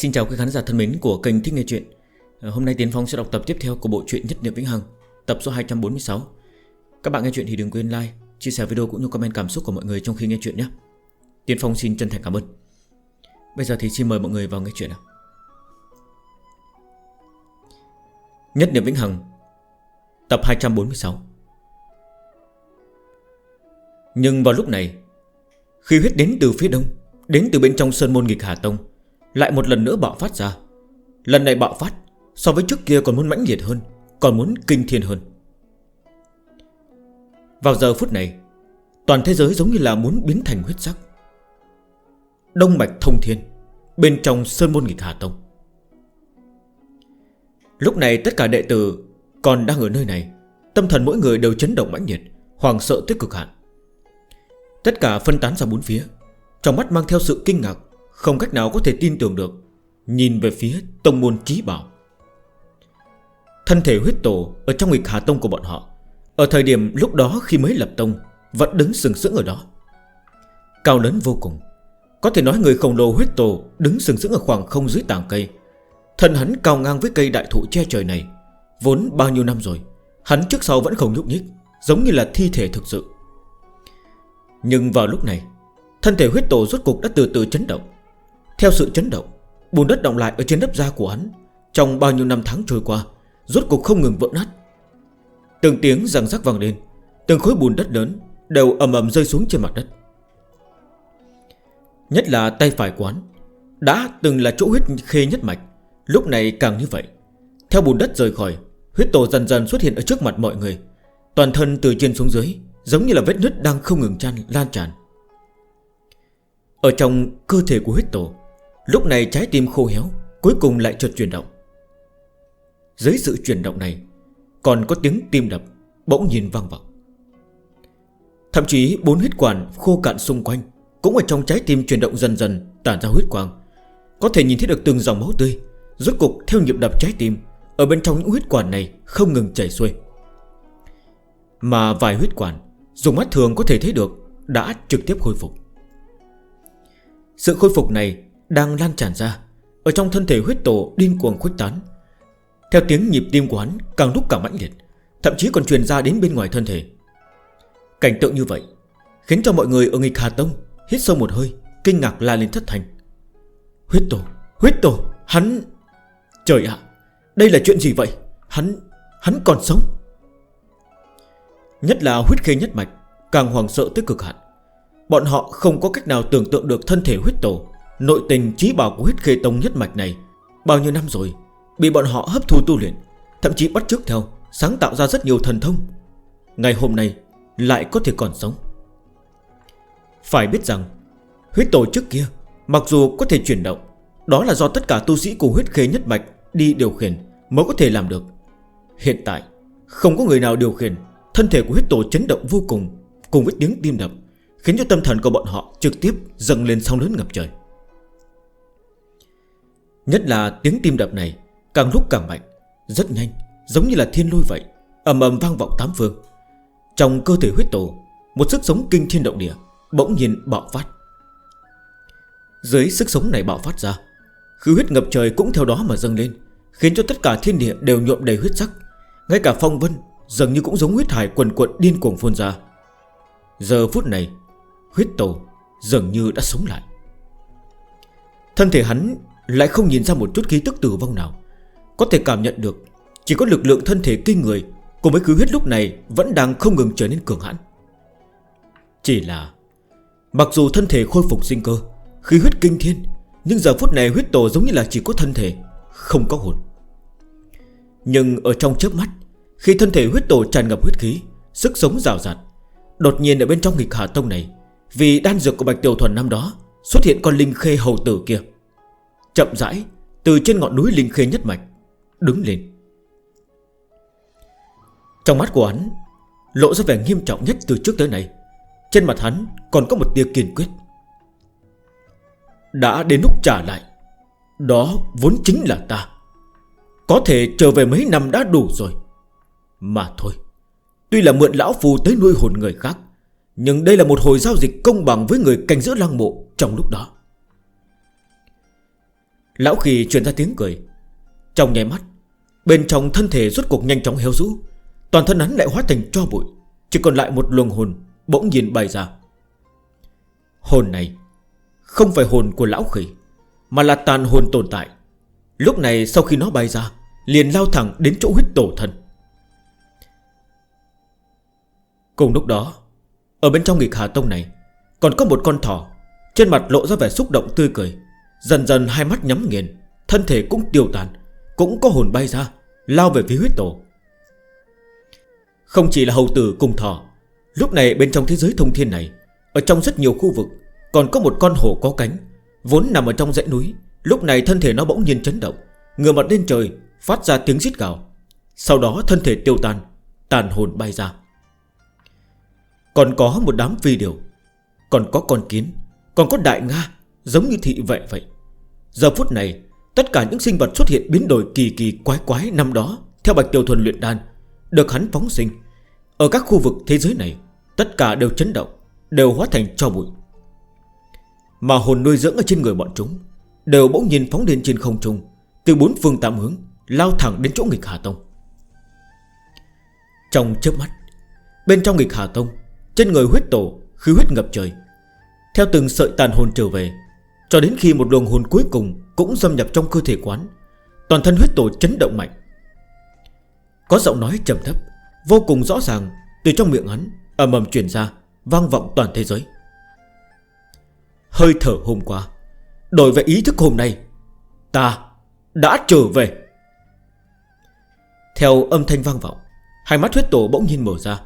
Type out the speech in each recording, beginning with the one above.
Xin chào quý khán giả thân mến của kênh Thích Nghe Chuyện. Ờ, hôm nay Tiến Phong sẽ đọc tập tiếp theo của bộ truyện Nhất Niệm Vĩnh Hằng Tập số 246 Các bạn nghe chuyện thì đừng quên like, chia sẻ video cũng như comment cảm xúc của mọi người trong khi nghe chuyện nhé. Tiến Phong xin chân thành cảm ơn. Bây giờ thì xin mời mọi người vào nghe chuyện nào. Nhất Niệm Vĩnh Hằng Tập 246 Nhưng vào lúc này Khi huyết đến từ phía đông Đến từ bên trong Sơn Môn Nghịch Hà Tông lại một lần nữa bạo phát ra. Lần này bạo phát, So với trước kia còn muốn mãnh liệt hơn, Còn muốn kinh thiên hơn. Vào giờ phút này, Toàn thế giới giống như là muốn biến thành huyết sắc. Đông mạch thông thiên, Bên trong Sơn Môn Nghịch Hà Tông. Lúc này tất cả đệ tử Còn đang ở nơi này, Tâm thần mỗi người đều chấn động mãnh nhiệt Hoàng sợ tới cực hạn. Tất cả phân tán ra bốn phía, Trong mắt mang theo sự kinh ngạc không cách nào có thể tin tưởng được. Nhìn về phía tông môn trí bảo. Thân thể huyết tổ Ở trong nghịch hạ tông của bọn họ, Ở thời điểm lúc đó khi mới lập tông, Vẫn đứng sừng sững ở đó. Cao lớn vô cùng. Có thể nói người khổng lồ huyết tổ Đứng sừng sững ở khoảng không dưới tảng cây. Thân hắn cao ngang với cây đại thụ che trời này, Vốn bao nhiêu năm rồi, Hắn trước sau vẫn không nhúc nhích, Giống như là thi thể thực sự. Nhưng vào lúc này, Thân thể huyết tổ rốt cục đã từ từ chấn động. Theo sự chấn động, Bùn đất động lại ở trên đất da của hắn, Trong bao nhiêu năm tháng trôi qua, Rốt cục không ngừng vỡ nát. Từng tiếng răng rắc vang lên, Từng khối bùn đất lớn Đều ầm ầm rơi xuống trên mặt đất. Nhất là tay phải quán Đã từng là chỗ huyết khê nhất mạch, Lúc này càng như vậy. Theo bùn đất rời khỏi, Huyết tổ dần dần xuất hiện ở trước mặt mọi người. Toàn thân từ trên xuống dưới, Giống như là vết nứt đang không ngừng chan, lan tràn. Ở trong cơ thể của huyết tổ Lúc này trái tim khô héo, Cuối cùng lại chợt chuyển động. Dưới sự chuyển động này, Còn có tiếng tim đập Bỗng nhìn vang vọng. Thậm chí bốn huyết quản khô cạn xung quanh Cũng ở trong trái tim chuyển động dần dần, Tản ra huyết quang. Có thể nhìn thấy được từng dòng máu tươi, Rốt cục theo nhịp đập trái tim Ở bên trong những huyết quản này không ngừng chảy xuôi. Mà vài huyết quản, Dùng mắt thường có thể thấy được, Đã trực tiếp khôi phục. Sự khôi phục này đang lan tràn ra. Ở trong thân thể huyết tổ điên cuồng khuếch tán. Theo tiếng nhịp tim của hắn càng lúc càng mãnh liệt, Thậm chí còn truyền ra đến bên ngoài thân thể. Cảnh tượng như vậy Khiến cho mọi người ở nghịch Hà Tông Hít sâu một hơi, Kinh ngạc la lên thất thành. Huyết tổ Huyết tổ, Hắn, Trời ạ, Đây là chuyện gì vậy? Hắn Hắn còn sống? Nhất là huyết khê nhất mạch Càng hoàng sợ tới cực hạn. Bọn họ không có cách nào tưởng tượng được thân thể huyết tổ Nội tình trí bảo của huyết khê tông nhất mạch này, Bao nhiêu năm rồi, Bị bọn họ hấp thu tu luyện, Thậm chí bắt chước theo, Sáng tạo ra rất nhiều thần thông. Ngày hôm nay, lại có thể còn sống. Phải biết rằng, Huyết tổ trước kia, Mặc dù có thể chuyển động, Đó là do tất cả tu sĩ của huyết khê nhất mạch Đi điều khiển mới có thể làm được. Hiện tại, không có người nào điều khiển, Thân thể của huyết tổ chấn động vô cùng Cùng với tiếng tim đập, Khiến cho tâm thần của bọn họ trực tiếp dâng lên sóng lớn ngập trời. Nhất là tiếng tim đập này, Càng lúc càng mạnh, Rất nhanh, Giống như là thiên lôi vậy, ầm ầm vang vọng tám phương. Trong cơ thể huyết tổ, Một sức sống kinh thiên động địa Bỗng nhiên bạo phát. Dưới sức sống này bạo phát ra, Khứ huyết ngập trời cũng theo đó mà dâng lên, Khiến cho tất cả thiên địa đều nhuộm đầy huyết sắc. Ngay cả phong vân Dường như cũng giống huyết hải quần cuộn điên cuồng phun ra. Giờ phút này, Huyết tổ dường như đã sống lại. Thân thể hắn lại không nhìn ra một chút khí tức tử vong nào. Có thể cảm nhận được, Chỉ có lực lượng thân thể kinh người Cùng với cứ huyết lúc này vẫn đang không ngừng trở nên cường hãn. Chỉ là, Mặc dù thân thể khôi phục sinh cơ, Khí huyết kinh thiên, Nhưng giờ phút này huyết tổ giống như là chỉ có thân thể, Không có hồn. Nhưng ở trong chớp mắt, Khi thân thể huyết tổ tràn ngập huyết khí, Sức sống rào rạt, Đột nhiên ở bên trong nghịch hà tông này, Vì đan dược của Bạch Tiểu Thuần năm đó, Xuất hiện con linh khê hầu tử kia. Chậm rãi Từ trên ngọn núi linh khê nhất mạch, Đứng lên. Trong mắt của hắn, Lộ ra vẻ nghiêm trọng nhất từ trước tới nay. Trên mặt hắn còn có một tia kiên quyết. Đã đến lúc trả lại, Đó vốn chính là ta. Có thể trở về mấy năm đã đủ rồi. Mà thôi, Tuy là mượn lão phù tới nuôi hồn người khác, Nhưng đây là một hồi giao dịch công bằng với người canh giữa lăng mộ trong lúc đó. Lão khỉ truyền ra tiếng cười. Trong nháy mắt, Bên trong thân thể rốt cuộc nhanh chóng héo rũ, Toàn thân hắn lại hóa thành cho bụi, Chỉ còn lại một luồng hồn bỗng nhiên bay ra. Hồn này Không phải hồn của lão khỉ, Mà là tàn hồn tồn tại. Lúc này sau khi nó bay ra, Liền lao thẳng đến chỗ huyết tổ thần. Cùng lúc đó, Ở bên trong nghịch hà tông này, Còn có một con thỏ, Trên mặt lộ ra vẻ xúc động tươi cười. Dần dần hai mắt nhắm nghiền, Thân thể cũng tiêu tàn, Cũng có hồn bay ra, Lao về phía huyết tổ. Không chỉ là hầu tử cùng thỏ, Lúc này bên trong thế giới thông thiên này, Ở trong rất nhiều khu vực, Còn có một con hổ có cánh, Vốn nằm ở trong dãy núi. Lúc này thân thể nó bỗng nhiên chấn động Ngừa mặt lên trời, Phát ra tiếng rít gào. Sau đó thân thể tiêu tan, Tàn hồn bay ra. Còn có một đám phi điều Còn có con kiến, Còn có đại nga Giống như thị vậy vậy. Giờ phút này, Tất cả những sinh vật xuất hiện biến đổi kỳ kỳ quái quái năm đó, Theo Bạch Tiểu Thuần luyện đan, Được hắn phóng sinh. Ở các khu vực thế giới này, Tất cả đều chấn động, Đều hóa thành cho bụi. Mà hồn nuôi dưỡng ở trên người bọn chúng Đều bỗng nhiên phóng lên trên không trung, Từ bốn phương tám hướng, Lao thẳng đến chỗ nghịch Hà Tông. Trong chớp mắt, Bên trong nghịch Hà Tông, Trên người huyết tổ khí huyết ngập trời, Theo từng sợi tàn hồn trở về cho đến khi một luồng hồn cuối cùng Cũng xâm nhập trong cơ thể quán, Toàn thân huyết tổ chấn động mạnh. Có giọng nói trầm thấp, Vô cùng rõ ràng, Từ trong miệng hắn ầm ầm chuyển ra, Vang vọng toàn thế giới. Hơi thở hôm qua, Đổi về ý thức hôm nay, Ta đã trở về. Theo âm thanh vang vọng, Hai mắt huyết tổ bỗng nhiên mở ra.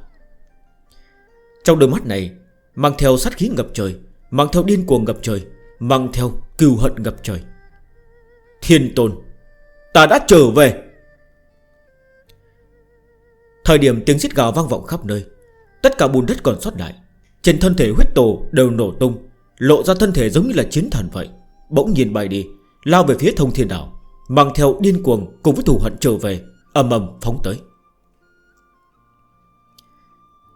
Trong đôi mắt này, Mang theo sát khí ngập trời, Mang theo điên cuồng ngập trời Mang theo cừu hận ngập trời. Thiên tôn, Ta đã trở về. Thời điểm tiếng giết gào vang vọng khắp nơi, Tất cả bùn đất còn sót lại, Trên thân thể huyết tổ đều nổ tung, Lộ ra thân thể giống như là chiến thần vậy. Bỗng nhiên bay đi, Lao về phía thông thiên đảo, Mang theo điên cuồng cùng với thù hận trở về Âm ầm phóng tới.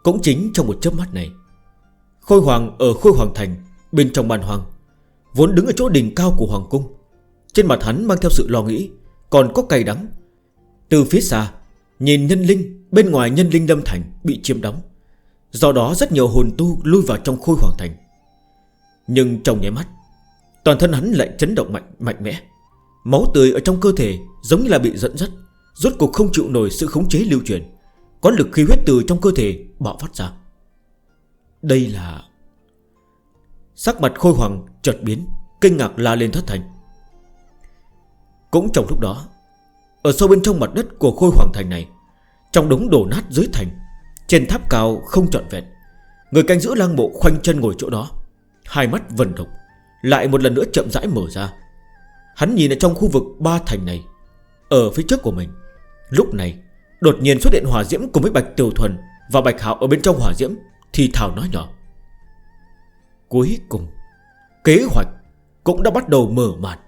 Cũng chính trong một chớp mắt này, Khôi hoàng ở khôi hoàng thành Bên trong bàn hoàng Vốn đứng ở chỗ đỉnh cao của Hoàng Cung. Trên mặt hắn mang theo sự lo nghĩ, Còn có cay đắng. Từ phía xa, Nhìn nhân linh, Bên ngoài nhân linh lâm thành Bị chiếm đóng. Do đó rất nhiều hồn tu lui vào trong khôi hoàng thành. Nhưng trong nháy mắt, Toàn thân hắn lại chấn động mạnh mạnh mẽ. Máu tươi ở trong cơ thể Giống như là bị dẫn dắt, Rốt cuộc không chịu nổi sự khống chế lưu truyền. Có lực khí huyết từ trong cơ thể bạo phát ra. Đây là Sắc mặt khôi hoàng chợt biến, Kinh ngạc la lên thất thành. Cũng trong lúc đó, Ở sâu bên trong mặt đất của khôi hoàng thành này, Trong đống đổ nát dưới thành, Trên tháp cao không trọn vẹn, Người canh giữ lang bộ khoanh chân ngồi chỗ đó, Hai mắt vần độc Lại một lần nữa chậm rãi mở ra. Hắn nhìn ở trong khu vực ba thành này, Ở phía trước của mình, Lúc này, đột nhiên xuất hiện hỏa diễm cùng với Bạch Tiểu Thuần Và Bạch Hạo ở bên trong hỏa diễm, Thì Thảo nói nhỏ. Cuối cùng, Kế hoạch cũng đã bắt đầu mở màn.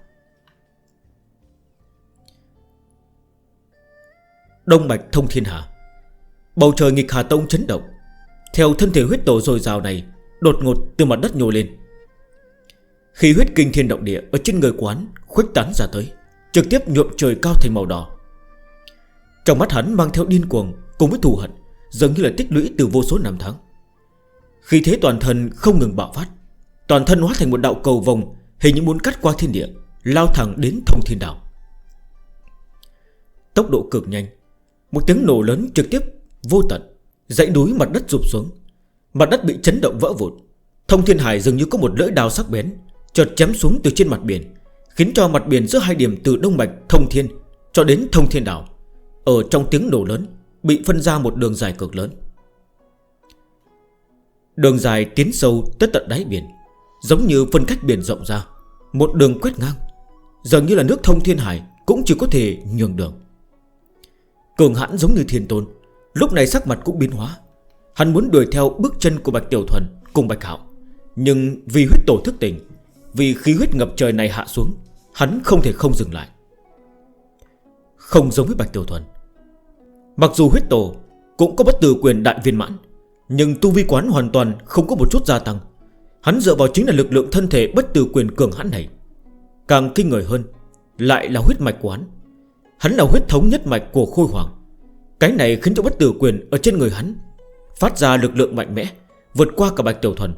Đông Bạch thông thiên hạ, Bầu trời nghịch Hà Tông chấn động. Theo thân thể huyết tổ dồi dào này, Đột ngột từ mặt đất nhô lên. Khi huyết kinh thiên động địa Ở trên người quán khuếch tán ra tới, Trực tiếp nhuộm trời cao thành màu đỏ. Trong mắt hắn mang theo điên cuồng Cùng với thù hận giống như là tích lũy từ vô số năm tháng. Khi thế toàn thân không ngừng bạo phát, Toàn thân hóa thành một đạo cầu vòng, Hình như muốn cắt qua thiên địa, Lao thẳng đến thông thiên đạo. Tốc độ cực nhanh, Một tiếng nổ lớn trực tiếp Vô tận, Dãy núi mặt đất rụp xuống. Mặt đất bị chấn động vỡ vụt Thông thiên hải dường như có một lưỡi đào sắc bén Chợt chém xuống từ trên mặt biển, Khiến cho mặt biển giữa hai điểm từ Đông Bạch Thông Thiên Cho đến Thông Thiên Đảo Ở trong tiếng nổ lớn, Bị phân ra một đường dài cực lớn. Đường dài tiến sâu tới tận đáy biển, Giống như phân cách biển rộng ra, Một đường quét ngang. Dường như là nước thông thiên hải Cũng chỉ có thể nhường đường. Cường hãn giống như thiên tôn, Lúc này sắc mặt cũng biến hóa. Hắn muốn đuổi theo bước chân của Bạch Tiểu Thuần Cùng Bạch Hảo Nhưng vì huyết tổ thức tỉnh, Vì khí huyết ngập trời này hạ xuống, Hắn không thể không dừng lại. Không giống với Bạch Tiểu Thuần. Mặc dù huyết tổ cũng có bất tử quyền đại viên mãn nhưng tu vi quán hoàn toàn không có một chút gia tăng. Hắn dựa vào chính là lực lượng thân thể bất tử quyền cường hắn này. Càng kinh người hơn, Lại là huyết mạch quán Hắn. Là huyết thống nhất mạch của khôi hoàng Cái này khiến cho bất tử quyền ở trên người hắn Phát ra lực lượng mạnh mẽ, Vượt qua cả bạch tiểu thuần.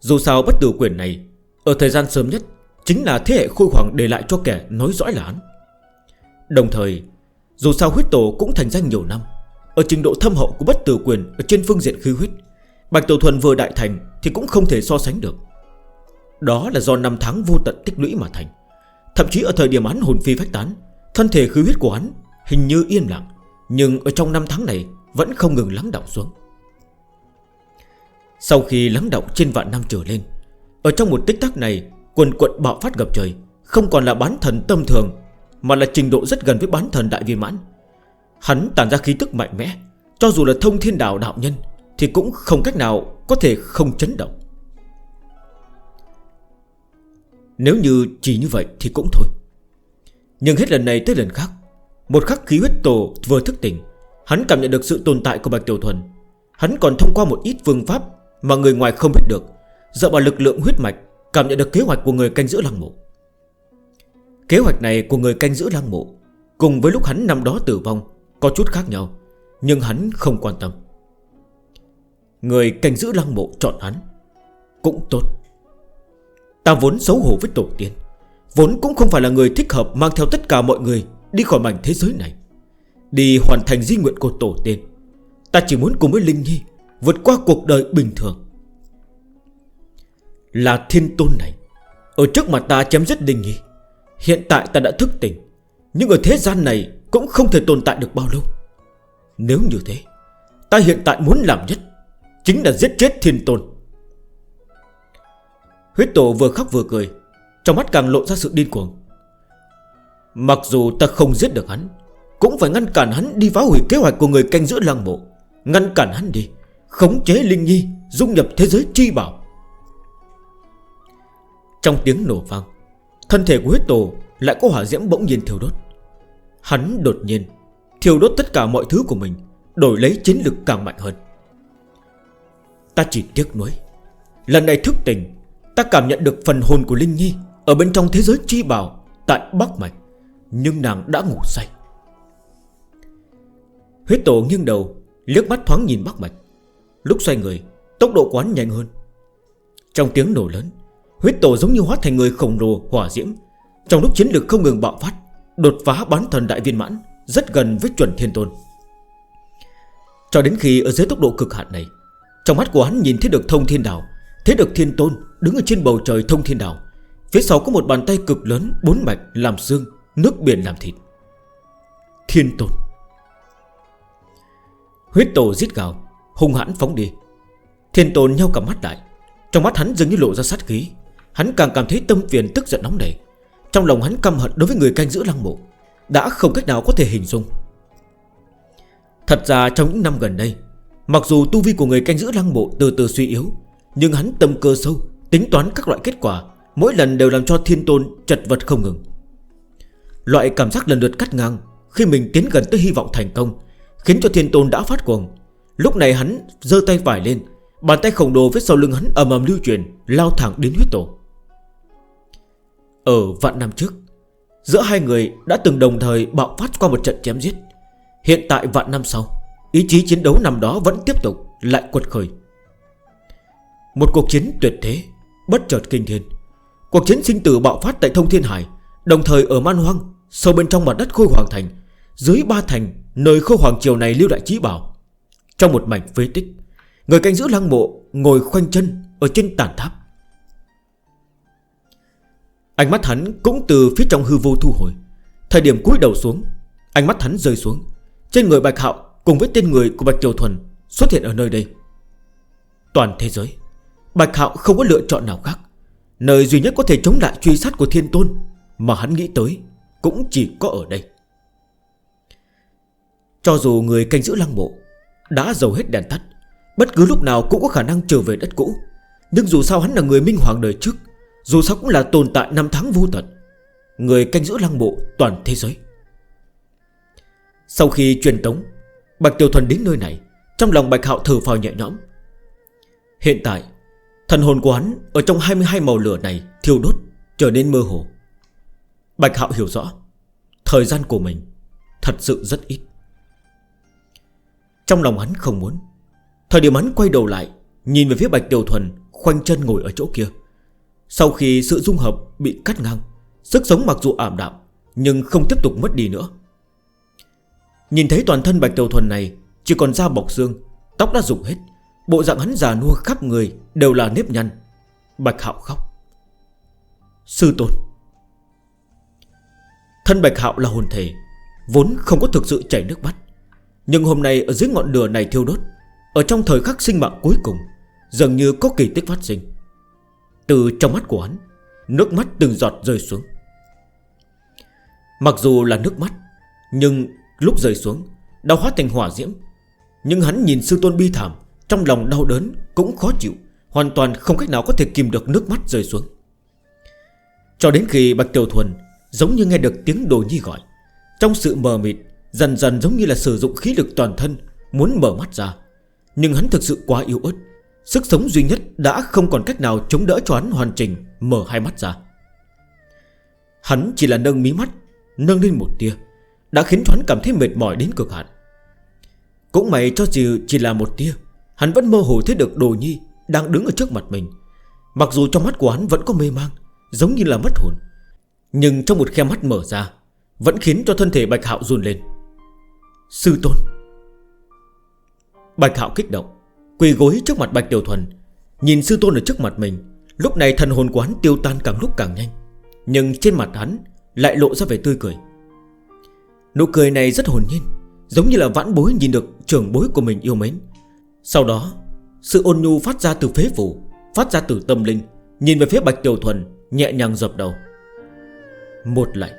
Dù sao bất tử quyền này, Ở thời gian sớm nhất, Chính là thế hệ khôi hoàng để lại cho kẻ nói rõ là hắn. Đồng thời, Dù sao huyết tổ cũng thành danh nhiều năm ở trình độ thâm hậu của bất tử quyền Ở trên phương diện khí huyết. Bạch Tiểu Thuần vừa đại thành Thì cũng không thể so sánh được. Đó là do năm tháng vô tận tích lũy mà thành. Thậm chí ở thời điểm án hồn phi phách tán, Thân thể khí huyết của án hình như yên lặng, Nhưng ở trong năm tháng này Vẫn không ngừng lắng đọng xuống. Sau khi lắng đọng trên vạn năm trở lên, Ở trong một tích tắc này, Quần quận bạo phát gặp trời, Không còn là bán thần tâm thường, Mà là trình độ rất gần với bán thần đại viên mãn. Hắn tàn ra khí tức mạnh mẽ. Cho dù là thông thiên đạo đạo nhân, Thì cũng không cách nào có thể không chấn động. Nếu như chỉ như vậy thì cũng thôi. Nhưng hết lần này tới lần khác, Một khắc khí huyết tổ vừa thức tỉnh, Hắn cảm nhận được sự tồn tại của Bạch Tiểu Thuần. Hắn còn thông qua một ít phương pháp Mà người ngoài không biết được, Dựa vào lực lượng huyết mạch, Cảm nhận được kế hoạch của người canh giữ lăng mộ. Kế hoạch này của người canh giữ lăng mộ, Cùng với lúc hắn năm đó tử vong có chút khác nhau, Nhưng hắn không quan tâm. Người canh giữ lăng mộ chọn hắn Cũng tốt. Ta vốn xấu hổ với tổ tiên, Vốn cũng không phải là người thích hợp Mang theo tất cả mọi người Đi khỏi mảnh thế giới này. Đi hoàn thành di nguyện của tổ tiên, Ta chỉ muốn cùng với Linh Nhi Vượt qua cuộc đời bình thường. Là thiên tôn này, Ở trước mặt ta chém giết Linh Nhi, Hiện tại ta đã thức tỉnh, Nhưng ở thế gian này cũng không thể tồn tại được bao lâu. Nếu như thế, Ta hiện tại muốn làm nhất Chính là giết chết thiên tôn. Huyết tổ vừa khóc vừa cười, Trong mắt càng lộ ra sự điên cuồng. Mặc dù ta không giết được hắn, Cũng phải ngăn cản hắn đi phá hủy kế hoạch của người canh giữ lăng mộ, Ngăn cản hắn đi Khống chế Linh Nhi, Dung nhập thế giới chi bảo. Trong tiếng nổ vang, Thân thể của huyết tổ lại có hỏa diễm bỗng nhiên thiêu đốt. Hắn đột nhiên Thiêu đốt tất cả mọi thứ của mình, Đổi lấy chiến lực càng mạnh hơn. Ta chỉ tiếc nuối, Lần này thức tỉnh, Ta cảm nhận được phần hồn của Linh Nhi Ở bên trong thế giới chi bảo Tại Bắc Mạch, Nhưng nàng đã ngủ say. Huyết tổ nghiêng đầu, Liếc mắt thoáng nhìn Bắc Mạch. Lúc xoay người, Tốc độ quán nhanh hơn. Trong tiếng nổ lớn, Huyết tổ giống như hóa thành người khổng lồ hỏa diễm. Trong lúc chiến lực không ngừng bạo phát Đột phá bán thần đại viên mãn, Rất gần với chuẩn thiên tôn. Cho đến khi ở dưới tốc độ cực hạn này, Trong mắt của hắn nhìn thấy được thông thiên đảo, Thấy được thiên tôn đứng ở trên bầu trời thông thiên đảo, Phía sau có một bàn tay cực lớn, Bốn mạch, làm xương, Nước biển làm thịt. Thiên tôn. Huyết tổ giết gào Hùng hãn phóng đi. Thiên tôn nhau cả mắt lại, Trong mắt hắn dường như lộ ra sát khí. Hắn càng cảm thấy tâm phiền tức giận nóng nảy. Trong lòng hắn căm hận đối với người canh giữ lăng mộ, Đã không cách nào có thể hình dung. Thật ra trong những năm gần đây, Mặc dù tu vi của người canh giữ lăng mộ từ từ suy yếu, Nhưng hắn tâm cơ sâu, Tính toán các loại kết quả, Mỗi lần đều làm cho thiên tôn chật vật không ngừng. Loại cảm giác lần lượt cắt ngang Khi mình tiến gần tới hy vọng thành công, Khiến cho thiên tôn đã phát cuồng. Lúc này hắn dơ tay phải lên, Bàn tay khổng đồ phía sau lưng hắn ầm ầm lưu truyền Lao thẳng đến huyết tổ. Ở vạn năm trước, Giữa hai người đã từng đồng thời bạo phát qua một trận chém giết. Hiện tại vạn năm sau, Ý chí chiến đấu năm đó vẫn tiếp tục, Lại quật khởi. Một cuộc chiến tuyệt thế, Bất chợt kinh thiên. Cuộc chiến sinh tử bạo phát tại thông thiên hải, Đồng thời ở man hoang, Sâu bên trong mặt đất khôi hoàng thành, Dưới ba thành, nơi khôi hoàng triều này lưu đại trí bảo. Trong một mảnh phế tích, Người canh giữ lăng mộ ngồi khoanh chân Ở trên tàn tháp. Ánh mắt hắn cũng từ phía trong hư vô thu hồi. Thời điểm cúi đầu xuống, Ánh mắt hắn rơi xuống. Trên người Bạch Hạo cùng với tên người của Bạch Triều Thuần Xuất hiện ở nơi đây. Toàn thế giới, Bạch Hạo không có lựa chọn nào khác. Nơi duy nhất có thể chống lại truy sát của thiên tôn Mà hắn nghĩ tới Cũng chỉ có ở đây. Cho dù người canh giữ lăng mộ Đã dầu hết đèn tắt, Bất cứ lúc nào cũng có khả năng trở về đất cũ. Nhưng dù sao hắn là người minh hoàng đời trước dù sao cũng là tồn tại năm tháng vô tận, Người canh giữ lăng mộ toàn thế giới. Sau khi truyền tống, Bạch Tiểu Thuần đến nơi này, Trong lòng Bạch Hạo thở phào nhẹ nhõm. Hiện tại, Thần hồn của hắn ở trong 22 màu lửa này Thiêu đốt, trở nên mơ hồ. Bạch Hạo hiểu rõ, Thời gian của mình thật sự rất ít. Trong lòng hắn không muốn, Thời điểm hắn quay đầu lại, Nhìn về phía Bạch Tiểu Thuần Khoanh chân ngồi ở chỗ kia. Sau khi sự dung hợp bị cắt ngang, Sức sống mặc dù ảm đạm, Nhưng không tiếp tục mất đi nữa. Nhìn thấy toàn thân Bạch Tiểu Thuần này, Chỉ còn da bọc xương, Tóc đã rụng hết, Bộ dạng hắn già nua khắp người đều là nếp nhăn. Bạch Hạo khóc. Sư tôn. Thân Bạch Hạo là hồn thể, Vốn không có thực sự chảy nước mắt. Nhưng hôm nay ở dưới ngọn lửa này thiêu đốt, Ở trong thời khắc sinh mạng cuối cùng, Dường như có kỳ tích phát sinh từ trong mắt của hắn, Nước mắt từng giọt rơi xuống. Mặc dù là nước mắt, Nhưng lúc rơi xuống Đau hóa thành hỏa diễm. Nhưng hắn nhìn sư tôn bi thảm, Trong lòng đau đớn cũng khó chịu, Hoàn toàn không cách nào có thể kìm được nước mắt rơi xuống. Cho đến khi Bạch Tiểu Thuần Giống như nghe được tiếng đồ nhi gọi, Trong sự mờ mịt, Dần dần giống như là sử dụng khí lực toàn thân, Muốn mở mắt ra. Nhưng hắn thực sự quá yếu ớt Sức sống duy nhất đã không còn cách nào chống đỡ cho hắn hoàn chỉnh, Mở hai mắt ra. Hắn chỉ là nâng mí mắt, Nâng lên một tia, Đã khiến cho hắn cảm thấy mệt mỏi đến cực hạn. Cũng may cho dù chỉ là một tia, Hắn vẫn mơ hồ thấy được đồ nhi Đang đứng ở trước mặt mình. Mặc dù trong mắt của hắn vẫn có mê mang, Giống như là mất hồn, Nhưng trong một khe mắt mở ra, Vẫn khiến cho thân thể Bạch Hạo run lên. Sư Tôn. Bạch Hạo kích động. Quỳ gối trước mặt Bạch Tiểu Thuần, Nhìn sư tôn ở trước mặt mình. Lúc này thần hồn của hắn tiêu tan càng lúc càng nhanh, Nhưng trên mặt hắn Lại lộ ra vẻ tươi cười. Nụ cười này rất hồn nhiên, Giống như là vãn bối nhìn được trưởng bối của mình yêu mến. Sau đó, Sự ôn nhu phát ra từ phế phủ, Phát ra từ tâm linh, Nhìn về phía Bạch Tiểu Thuần, Nhẹ nhàng dập đầu. Một lại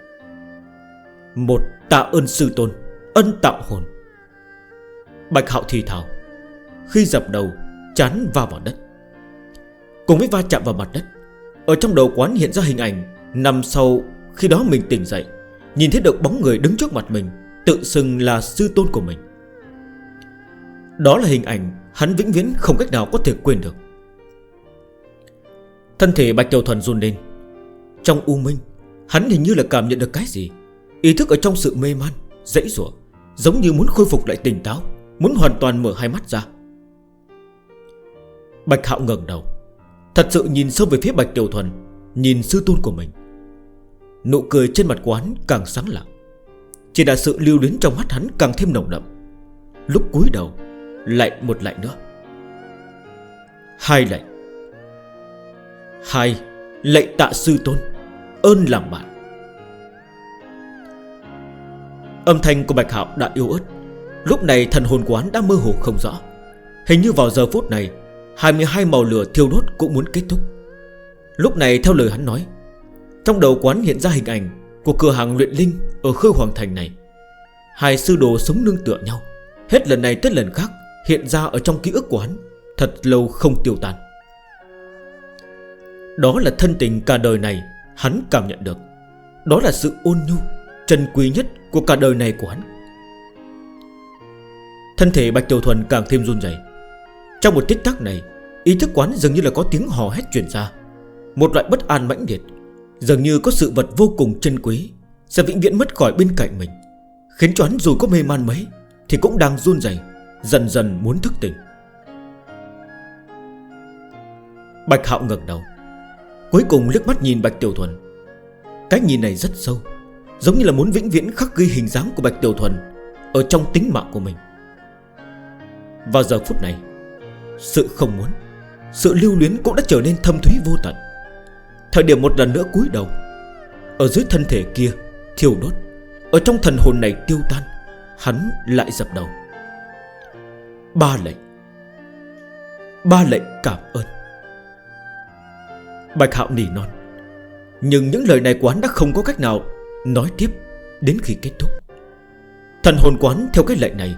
Một tạ ơn sư tôn, Ân tạo hồn. Bạch Hạo thì thảo khi dập đầu Chán va vào đất. Cùng với va chạm vào mặt đất Ở trong đầu quán hiện ra hình ảnh Năm sau khi đó mình tỉnh dậy Nhìn thấy được bóng người đứng trước mặt mình Tự xưng là sư tôn của mình. Đó là hình ảnh Hắn vĩnh viễn không cách nào có thể quên được. Thân thể Bạch Tiểu Thuần run lên. Trong u minh Hắn hình như là cảm nhận được cái gì. Ý thức ở trong sự mê man, dãy rủa Giống như muốn khôi phục lại tỉnh táo Muốn hoàn toàn mở hai mắt ra. Bạch Hạo ngẩng đầu. Thật sự nhìn sâu về phía Bạch Tiểu Thuần, Nhìn sư tôn của mình. Nụ cười trên mặt quán càng sáng lạ Chỉ đã sự lưu luyến trong mắt hắn càng thêm nồng đậm. Lúc cúi đầu Lại một lại nữa. Hai lệnh Hai Lệnh tạ sư tôn, Ơn làm bạn. Âm thanh của Bạch Hạo đã yếu ớt. Lúc này thần hồn quán đã mơ hồ không rõ. Hình như vào giờ phút này 22 màu lửa thiêu đốt cũng muốn kết thúc. Lúc này theo lời hắn nói, Trong đầu quán hiện ra hình ảnh Của cửa hàng luyện linh ở Khơi Hoàng Thành này. Hai sư đồ sống nương tựa nhau. Hết lần này tới lần khác Hiện ra ở trong ký ức của hắn, Thật lâu không tiêu tan. Đó là thân tình cả đời này Hắn cảm nhận được. Đó là sự ôn nhu Trần quý nhất của cả đời này của hắn. Thân thể Bạch Tiểu Thuần càng thêm run dày trong một tích tắc này, Ý thức quán dường như là có tiếng hò hét chuyển ra. Một loại bất an mãnh liệt, Dường như có sự vật vô cùng chân quý, Sẽ vĩnh viễn mất khỏi bên cạnh mình, Khiến cho dù có mê man mấy Thì cũng đang run dày Dần dần muốn thức tỉnh. Bạch Hạo ngẩng đầu, Cuối cùng liếc mắt nhìn Bạch Tiểu Thuần. Cái nhìn này rất sâu, Giống như là muốn vĩnh viễn khắc ghi hình dáng của Bạch Tiểu Thuần Ở trong tính mạng của mình. Vào giờ phút này sự không muốn, Sự lưu luyến cũng đã trở nên thâm thúy vô tận. Thời điểm một lần nữa cúi đầu, Ở dưới thân thể kia, Thiêu đốt, Ở trong thần hồn này tiêu tan, Hắn lại dập đầu. Ba lệnh Ba lệnh cảm ơn. Bạch Hạo nỉ non, Nhưng những lời này quán đã không có cách nào Nói tiếp đến khi kết thúc. Thần hồn quán theo cái lệnh này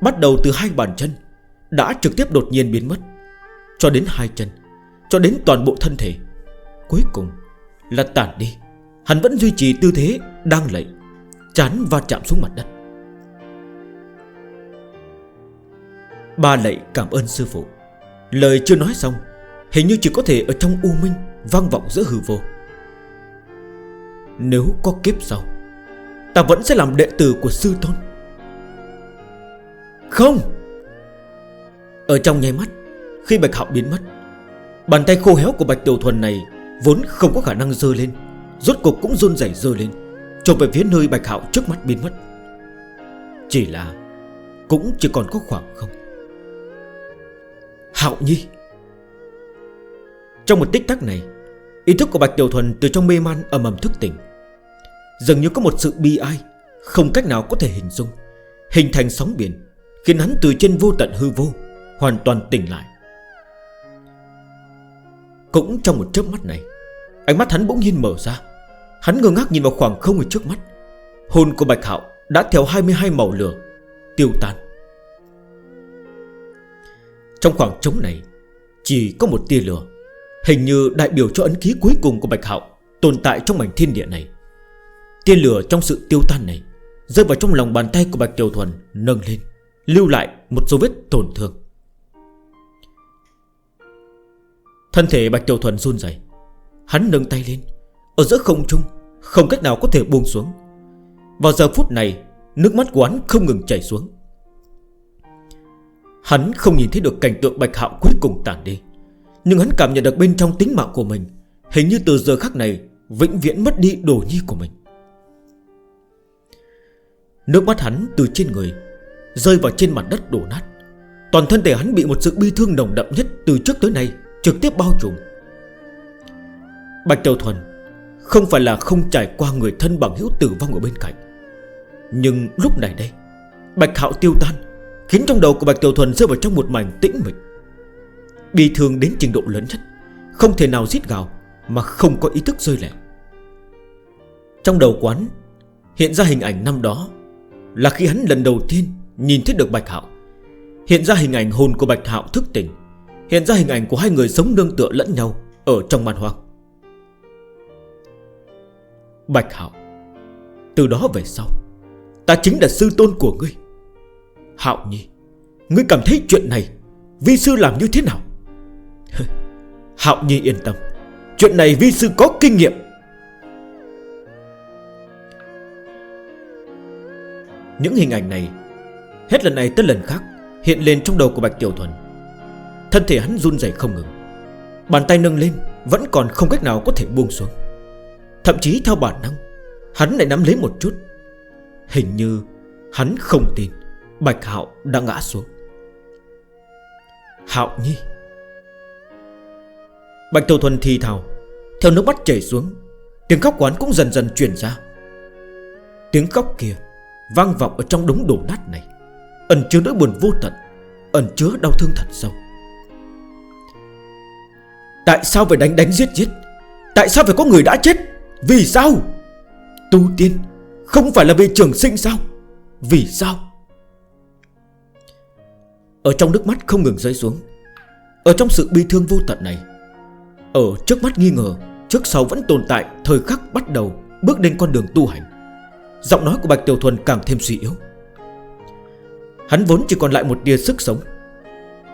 Bắt đầu từ hai bàn chân đã trực tiếp đột nhiên biến mất. Cho đến hai chân, Cho đến toàn bộ thân thể, Cuối cùng là tản đi. Hắn vẫn duy trì tư thế đang lệ Chán va chạm xuống mặt đất. Ba lệ cảm ơn sư phụ. Lời chưa nói xong, Hình như chỉ có thể ở trong u minh Vang vọng giữa hư vô. Nếu có kiếp sau, Ta vẫn sẽ làm đệ tử của sư tôn. Không! Ở trong nháy mắt, Khi Bạch Hạo biến mất, Bàn tay khô héo của Bạch Tiểu Thuần này Vốn không có khả năng dơ lên, Rốt cuộc cũng run rảy dơ lên Trộm về phía nơi Bạch Hạo trước mắt biến mất. Chỉ là Cũng chỉ còn có khoảng không. Hạo Nhi. Trong một tích tắc này, Ý thức của Bạch Tiểu Thuần từ trong mê man ầm ầm thức tỉnh. Dường như có một sự bi ai, Không cách nào có thể hình dung, Hình thành sóng biển, Khiến hắn từ trên vô tận hư vô Hoàn toàn tỉnh lại. Cũng trong một chớp mắt này, Ánh mắt hắn bỗng nhiên mở ra. Hắn ngơ ngác nhìn vào khoảng không ở trước mắt. Hồn của Bạch Hạo đã theo 22 màu lửa Tiêu tan. Trong khoảng trống này, Chỉ có một tia lửa, Hình như đại biểu cho ấn ký cuối cùng của Bạch Hạo Tồn tại trong mảnh thiên địa này. Tia lửa trong sự tiêu tan này, Rơi vào trong lòng bàn tay của Bạch Tiểu Thuần Nâng lên, Lưu lại một dấu vết tổn thương. Thân thể Bạch Tiểu Thuần run dày Hắn nâng tay lên, Ở giữa không trung, Không cách nào có thể buông xuống. Vào giờ phút này, Nước mắt của hắn không ngừng chảy xuống. Hắn không nhìn thấy được cảnh tượng Bạch Hạo cuối cùng tản đi, Nhưng hắn cảm nhận được bên trong tính mạng của mình, Hình như từ giờ khắc này, Vĩnh viễn mất đi đồ nhi của mình. Nước mắt hắn từ trên người, Rơi vào trên mặt đất đổ nát. Toàn thân thể hắn bị một sự bi thương nồng đậm nhất từ trước tới nay. Trực tiếp bao trùm. Bạch Tiểu Thuần Không phải là không trải qua người thân bằng hữu tử vong ở bên cạnh. Nhưng lúc này đây, Bạch Hạo tiêu tan, Khiến trong đầu của Bạch Tiểu Thuần rơi vào trong một mảnh tĩnh mịch. Bị thương đến trình độ lớn nhất, Không thể nào giết gào Mà không có ý thức rơi lẻ Trong đầu quán Hiện ra hình ảnh năm đó, Là khi hắn lần đầu tiên Nhìn thấy được Bạch Hạo. Hiện ra hình ảnh hồn của Bạch Hạo thức tỉnh. Hiện ra hình ảnh của hai người sống nương tựa lẫn nhau Ở trong màn hoang. Bạch Hạo, Từ đó về sau, Ta chính là sư tôn của ngươi. Hạo Nhi, Ngươi cảm thấy chuyện này, Vi sư làm như thế nào? Hạo Nhi yên tâm, Chuyện này vi sư có kinh nghiệm. Những hình ảnh này, Hết lần này tới lần khác, Hiện lên trong đầu của Bạch Tiểu Thuần. Thân thể hắn run dày không ngừng. Bàn tay nâng lên, Vẫn còn không cách nào có thể buông xuống. Thậm chí theo bản năng, Hắn lại nắm lấy một chút. Hình như hắn không tin Bạch Hạo đã ngã xuống. Hạo Nhi. Bạch Tiểu Thuần thì thào, Theo nước mắt chảy xuống, Tiếng khóc quán cũng dần dần chuyển ra. Tiếng khóc kia Vang vọng ở trong đống đổ nát này, Ẩn chứa nỗi buồn vô tận, Ẩn chứa đau thương thật sâu. Tại sao phải đánh đánh giết giết? Tại sao phải có người đã chết? Vì sao? Tu tiên, không phải là vì trường sinh sao? Vì sao? Ở trong nước mắt không ngừng rơi xuống. Ở trong sự bi thương vô tận này. Ở trước mắt nghi ngờ, Trước sau vẫn tồn tại, Thời khắc bắt đầu bước đến con đường tu hành. Giọng nói của Bạch Tiểu Thuần càng thêm suy yếu. Hắn vốn chỉ còn lại một tia sức sống.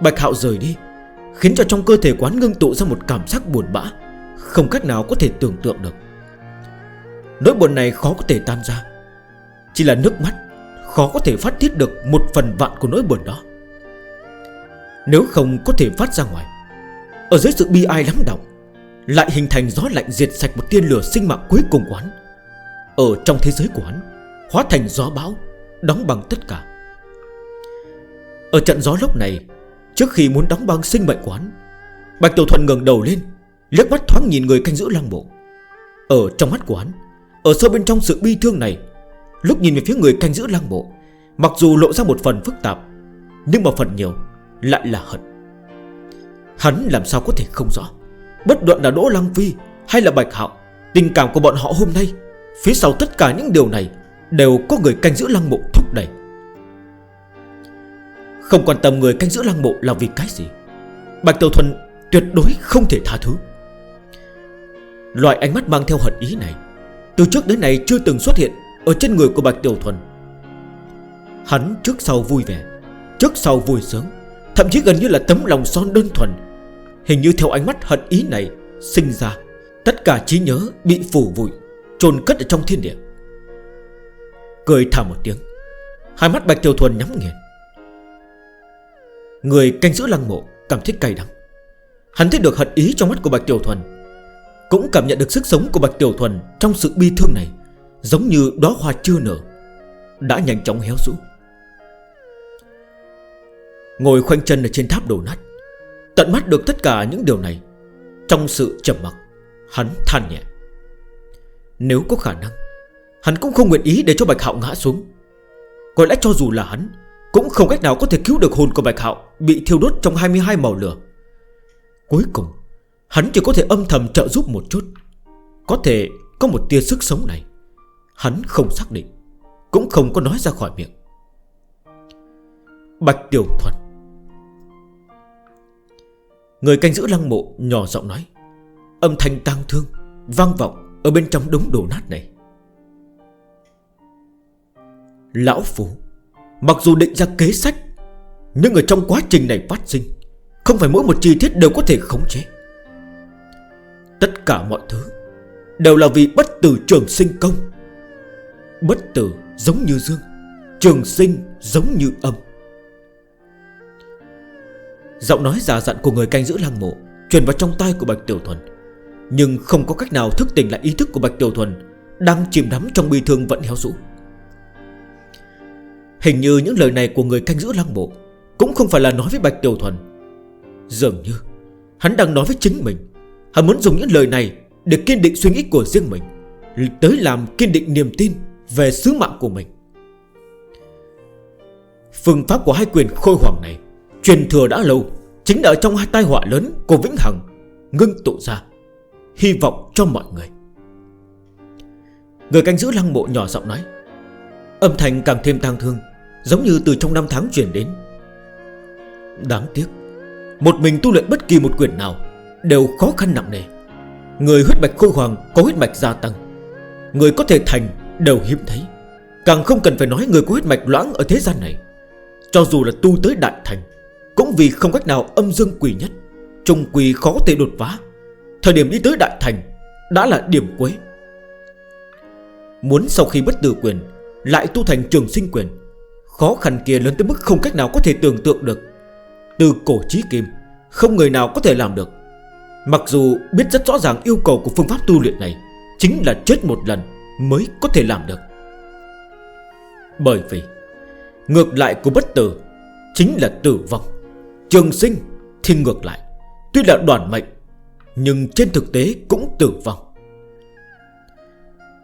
Bạch Hạo rời đi. Khiến cho trong cơ thể quán ngưng tụ ra một cảm giác buồn bã, Không cách nào có thể tưởng tượng được. Nỗi buồn này khó có thể tan ra. Chỉ là nước mắt, Khó có thể phát thiết được một phần vạn của nỗi buồn đó. Nếu không có thể phát ra ngoài, Ở dưới sự bi ai lắm động, Lại hình thành gió lạnh diệt sạch một tiên lửa sinh mạng cuối cùng quán. Ở trong thế giới của hắn, Hóa thành gió bão, Đóng bằng tất cả. Ở trận gió lốc này Trước khi muốn đóng băng sinh mệnh quán, Bạch Tiểu Thuần ngừng đầu lên, liếc mắt thoáng nhìn người canh giữ lăng mộ. Ở trong mắt quán, Ở sâu bên trong sự bi thương này, Lúc nhìn về phía người canh giữ lăng mộ, Mặc dù lộ ra một phần phức tạp, Nhưng mà phần nhiều lại là hận. Hắn làm sao có thể không rõ, Bất luận là Đỗ Lăng Phi Hay là Bạch Hạo, Tình cảm của bọn họ hôm nay, Phía sau tất cả những điều này Đều có người canh giữ lăng mộ thúc đẩy. Không quan tâm người canh giữ lăng mộ là vì cái gì? Bạch Tiểu Thuần tuyệt đối không thể tha thứ. Loại ánh mắt mang theo hận ý này, Từ trước đến nay chưa từng xuất hiện Ở trên người của Bạch Tiểu Thuần. Hắn trước sau vui vẻ, Trước sau vui sướng, Thậm chí gần như là tấm lòng son đơn thuần. Hình như theo ánh mắt hận ý này Sinh ra, Tất cả trí nhớ bị phủ vụi Trồn cất ở trong thiên địa. Cười thả một tiếng, Hai mắt Bạch Tiểu Thuần nhắm nghiền. Người canh giữ lăng mộ, cảm thấy cay đắng. Hắn thấy được hận ý trong mắt của Bạch Tiểu Thuần, Cũng cảm nhận được sức sống của Bạch Tiểu Thuần Trong sự bi thương này, Giống như đóa hoa chưa nở, Đã nhanh chóng héo rũ. Ngồi khoanh chân ở trên tháp đổ nát, Tận mắt được tất cả những điều này, Trong sự trầm mặc, Hắn than nhẹ. Nếu có khả năng, Hắn cũng không nguyện ý để cho Bạch Hạo ngã xuống. Có lẽ cho dù là hắn cũng không cách nào có thể cứu được hồn của Bạch Hạo, Bị thiêu đốt trong 22 màu lửa. Cuối cùng, Hắn chỉ có thể âm thầm trợ giúp một chút. Có thể có một tia sức sống này, Hắn không xác định, Cũng không có nói ra khỏi miệng. Bạch Tiểu thuật Người canh giữ lăng mộ nhỏ giọng nói, Âm thanh tang thương Vang vọng ở bên trong đống đổ nát này. Lão Phú Mặc dù định ra kế sách, Nhưng ở trong quá trình này phát sinh, Không phải mỗi một chi tiết đều có thể khống chế. Tất cả mọi thứ Đều là vì bất tử trường sinh công. Bất tử giống như dương, Trường sinh giống như âm. Giọng nói giả dặn của người canh giữ lăng mộ Truyền vào trong tay của Bạch Tiểu Thuần, Nhưng không có cách nào thức tỉnh lại ý thức của Bạch Tiểu Thuần Đang chìm đắm trong bi thương vẫn héo rũ. Hình như những lời này của người canh giữ lăng mộ Cũng không phải là nói với Bạch Tiểu Thuần. Dường như, Hắn đang nói với chính mình. Hắn muốn dùng những lời này để kiên định suy nghĩ của riêng mình, Tới làm kiên định niềm tin Về sứ mạng của mình. Phương pháp của hai quyền khôi hoàng này, Truyền thừa đã lâu, Chính là ở trong hai tai họa lớn của Vĩnh Hằng, Ngưng tụ ra, Hy vọng cho mọi người. Người canh giữ lăng mộ nhỏ giọng nói, Âm thanh càng thêm tang thương. Giống như từ trong năm tháng chuyển đến. Đáng tiếc, Một mình tu luyện bất kỳ một quyển nào Đều khó khăn nặng nề. Người huyết mạch khôi hoàng có huyết mạch gia tăng, Người có thể thành đều hiếm thấy. Càng không cần phải nói người có huyết mạch loãng ở thế gian này. Cho dù là tu tới đại thành, Cũng vì không cách nào âm dương quỷ nhất Trung quỷ khó thể đột phá. Thời điểm đi tới đại thành Đã là điểm cuối. Muốn sau khi bất tử quyền, Lại tu thành trường sinh quyền Khó khăn kia lớn tới mức không cách nào có thể tưởng tượng được. Từ cổ trí kim, Không người nào có thể làm được. Mặc dù biết rất rõ ràng yêu cầu của phương pháp tu luyện này, Chính là chết một lần Mới có thể làm được. Bởi vì, Ngược lại của bất tử Chính là tử vong. Trường sinh thì ngược lại, Tuy là đoàn mệnh, Nhưng trên thực tế cũng tử vong.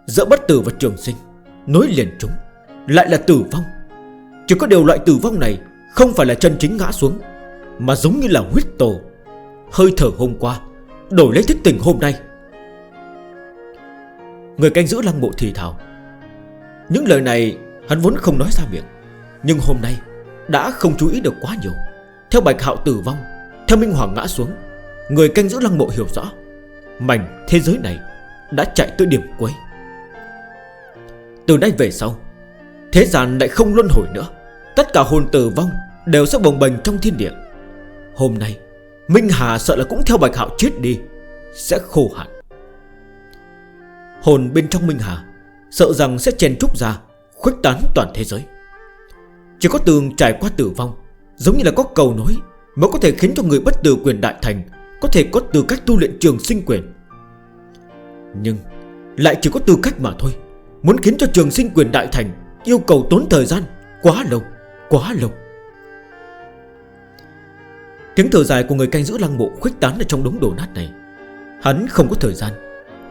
Giữa bất tử và trường sinh, Nối liền chúng, Lại là tử vong. Chỉ có điều loại tử vong này Không phải là chân chính ngã xuống, Mà giống như là huyết tổ. Hơi thở hôm qua, Đổi lấy thức tình hôm nay. Người canh giữ lăng mộ thì thảo Những lời này hắn vốn không nói ra miệng, Nhưng hôm nay Đã không chú ý được quá nhiều. Theo bạch hạo tử vong, Theo Minh Hoàng ngã xuống, Người canh giữ lăng mộ hiểu rõ, Mảnh thế giới này Đã chạy tới điểm cuối. Từ nay về sau Thế gian lại không luân hồi nữa. Tất cả hồn tử vong Đều sẽ bồng bềnh trong thiên địa. Hôm nay, Minh Hà sợ là cũng theo Bạch Hạo chết đi, Sẽ khô hạn. Hồn bên trong Minh Hà Sợ rằng sẽ chèn trúc ra, Khuếch tán toàn thế giới. Chỉ có tường trải qua tử vong, Giống như là có cầu nối, Mới có thể khiến cho người bất tử quyền đại thành, Có thể có tư cách tu luyện trường sinh quyền. Nhưng Lại chỉ có tư cách mà thôi, Muốn khiến cho trường sinh quyền đại thành yêu cầu tốn thời gian. Quá lâu, quá lâu. Tiếng thở dài của người canh giữ lăng mộ khuếch tán ở trong đống đổ nát này. Hắn không có thời gian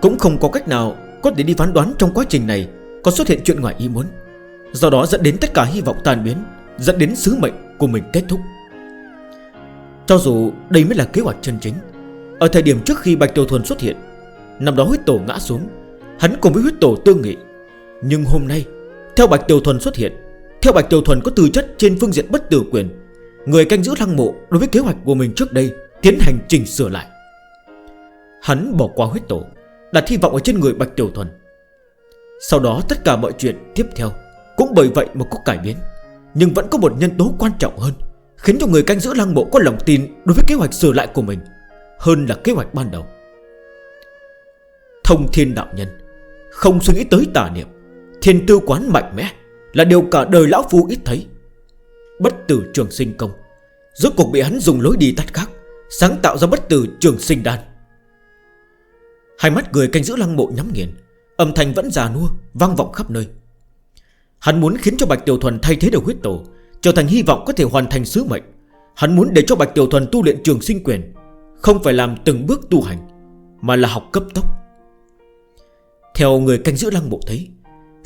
Cũng không có cách nào có thể đi phán đoán trong quá trình này Có xuất hiện chuyện ngoài ý muốn. Do đó dẫn đến tất cả hy vọng tan biến Dẫn đến sứ mệnh của mình kết thúc. Cho dù đây mới là kế hoạch chân chính Ở thời điểm trước khi Bạch tiêu Thuần xuất hiện Năm đó huyết tổ ngã xuống Hắn cùng với huyết tổ tương nghị. Nhưng hôm nay theo Bạch tiêu Thuần xuất hiện. Theo Bạch tiêu Thuần có tư chất trên phương diện bất tử quyền. Người canh giữ lăng mộ đối với kế hoạch của mình trước đây Tiến hành chỉnh sửa lại. Hắn bỏ qua huyết tổ, Đặt hy vọng ở trên người Bạch Tiểu Thuần. Sau đó tất cả mọi chuyện tiếp theo Cũng bởi vậy mà có cải biến, Nhưng vẫn có một nhân tố quan trọng hơn, Khiến cho người canh giữ lăng mộ có lòng tin Đối với kế hoạch sửa lại của mình Hơn là kế hoạch ban đầu. Thông thiên đạo nhân, Không suy nghĩ tới tà niệm. Thiên tư quán mạnh mẽ Là điều cả đời lão phu ít thấy. Bất tử trường sinh công. Rốt cuộc bị hắn dùng lối đi tắt khác Sáng tạo ra bất tử trường sinh đan. Hai mắt người canh giữ lăng mộ nhắm nghiền, Âm thanh vẫn già nua, Vang vọng khắp nơi. Hắn muốn khiến cho Bạch Tiểu Thuần thay thế được huyết tổ, Trở thành hy vọng có thể hoàn thành sứ mệnh. Hắn muốn để cho Bạch Tiểu Thuần tu luyện trường sinh quyền, Không phải làm từng bước tu hành, Mà là học cấp tốc. Theo người canh giữ lăng mộ thấy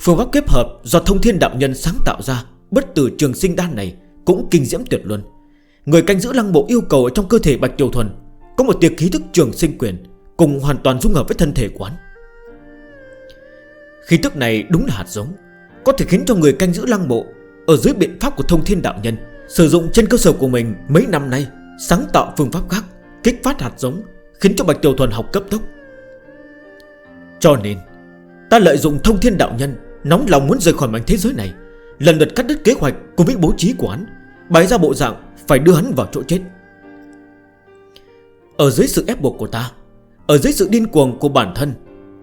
Phương pháp kết hợp do thông thiên đạo nhân sáng tạo ra, Bất tử trường sinh đan này Cũng kinh diễm tuyệt luôn Người canh giữ lăng bộ yêu cầu ở trong cơ thể Bạch Tiểu Thuần Có một tiệc khí thức trường sinh quyền Cùng hoàn toàn dung hợp với thân thể quán. Khí thức này đúng là hạt giống, Có thể khiến cho người canh giữ lăng bộ Ở dưới biện pháp của thông thiên đạo nhân Sử dụng trên cơ sở của mình mấy năm nay Sáng tạo phương pháp khác Kích phát hạt giống, Khiến cho Bạch Tiểu Thuần học cấp tốc. Cho nên, Ta lợi dụng thông thiên đạo nhân Nóng lòng muốn rời khỏi mảnh thế giới này, Lần lượt cắt đứt kế hoạch cùng với bố trí của hắn Bày ra bộ dạng phải đưa hắn vào chỗ chết. Ở dưới sự ép buộc của ta, Ở dưới sự điên cuồng của bản thân,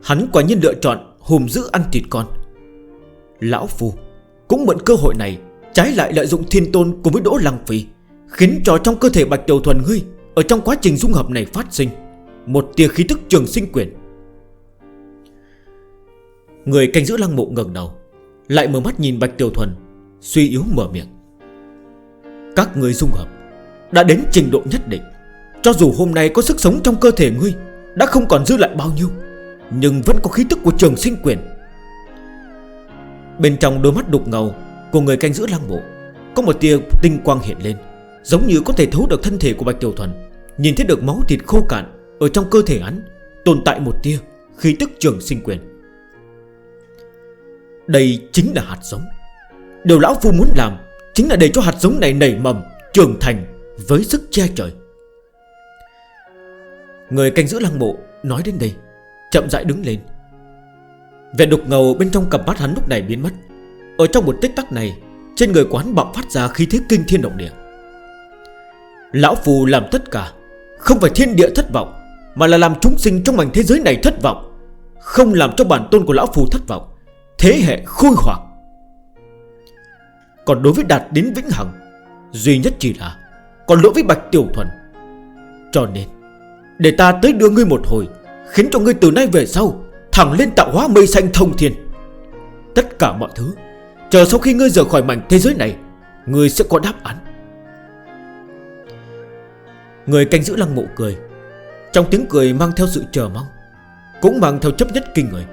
Hắn quả nhiên lựa chọn hùm giữ ăn thịt con. Lão Phu, Cũng mượn cơ hội này Trái lại lợi dụng thiên tôn cùng với đỗ lăng phi, Khiến cho trong cơ thể bạch đầu thuần ngươi Ở trong quá trình dung hợp này phát sinh, Một tia khí thức trường sinh quyền. Người canh giữ lăng mộ ngần đầu, Lại mở mắt nhìn Bạch Tiểu Thuần, Suy yếu mở miệng. Các người dung hợp Đã đến trình độ nhất định. Cho dù hôm nay có sức sống trong cơ thể ngươi, Đã không còn giữ lại bao nhiêu, Nhưng vẫn có khí tức của trường sinh quyền. Bên trong đôi mắt đục ngầu Của người canh giữ lăng mộ, Có một tia tinh quang hiện lên, Giống như có thể thấu được thân thể của Bạch Tiểu Thuần. Nhìn thấy được máu thịt khô cạn Ở trong cơ thể hắn, Tồn tại một tia khí tức trường sinh quyền. Đây chính là hạt giống. Điều Lão Phu muốn làm Chính là để cho hạt giống này nảy mầm, Trưởng thành với sức che trời. Người canh giữ lăng mộ nói đến đây, Chậm rãi đứng lên. Vẻ đục ngầu bên trong cặp mắt hắn lúc này biến mất. Ở trong một tích tắc này, Trên người quán bạo phát ra khí thế kinh thiên động địa. Lão Phù làm tất cả, Không phải thiên địa thất vọng, Mà là làm chúng sinh trong mảnh thế giới này thất vọng, Không làm cho bản tôn của Lão Phù thất vọng. Thế hệ khôi hoàng Còn đối với đạt đến vĩnh hằng, Duy nhất chỉ là Còn lỗi với bạch tiểu thuần. Cho nên, Để ta tới đưa ngươi một hồi, Khiến cho ngươi từ nay về sau Thẳng lên tạo hóa mây xanh thông thiên. Tất cả mọi thứ, Chờ sau khi ngươi rời khỏi mảnh thế giới này, Ngươi sẽ có đáp án. Người canh giữ lăng mộ cười, Trong tiếng cười mang theo sự chờ mong, Cũng mang theo chấp nhất kinh người.